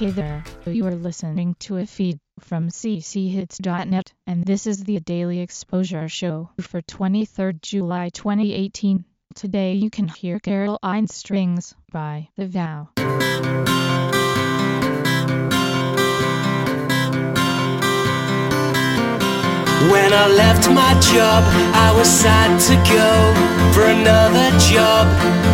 Hey there, you are listening to a feed from cchits.net, and this is the Daily Exposure Show for 23rd July 2018. Today you can hear Caroline Strings by The Vow. When I left my job, I was sad to go for another job.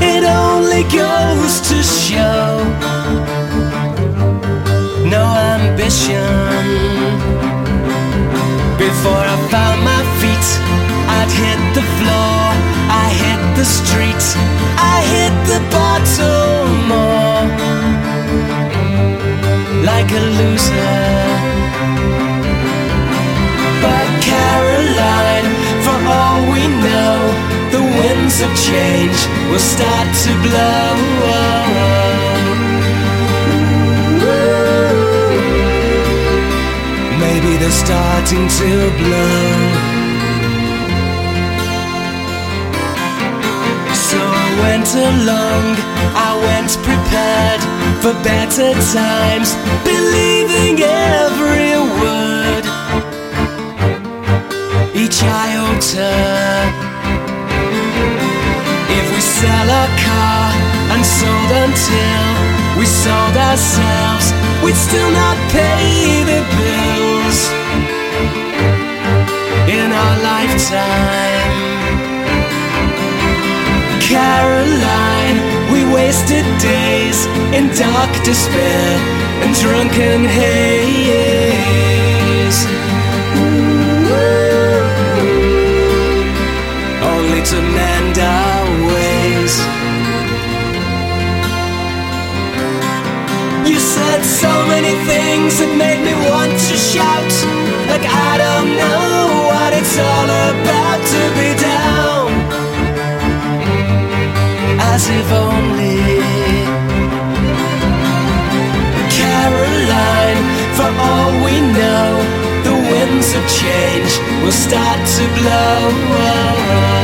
It only goes to show ambition. Before I found my feet, I'd hit the floor, I hit the street, I hit the bottom more like a loser. But Caroline, for all we know, the winds of change will start to blow. They're starting to blow. So I went along, I went prepared for better times, believing every word each iota. If we sell our car and sold until we sold ourselves, we'd still not pay lifetime. Caroline, we wasted days in dark despair and drunken haze. only to mend our ways. You said so many things that made me want to shout. Like I don't know it's all about to be down. As if only Caroline, for all we know, the winds of change will start to blow.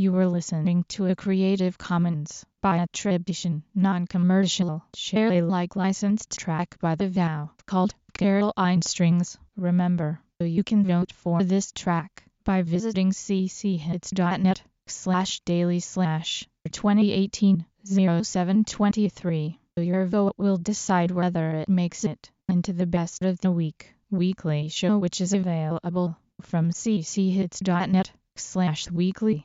You were listening to a Creative Commons by attribution, non-commercial, share Alike licensed track by The Vow called Caroline Strings. Remember, you can vote for this track by visiting cchits.net slash daily slash 2018 0723. Your vote will decide whether it makes it into the best of the week weekly show which is available from cchits.net slash weekly.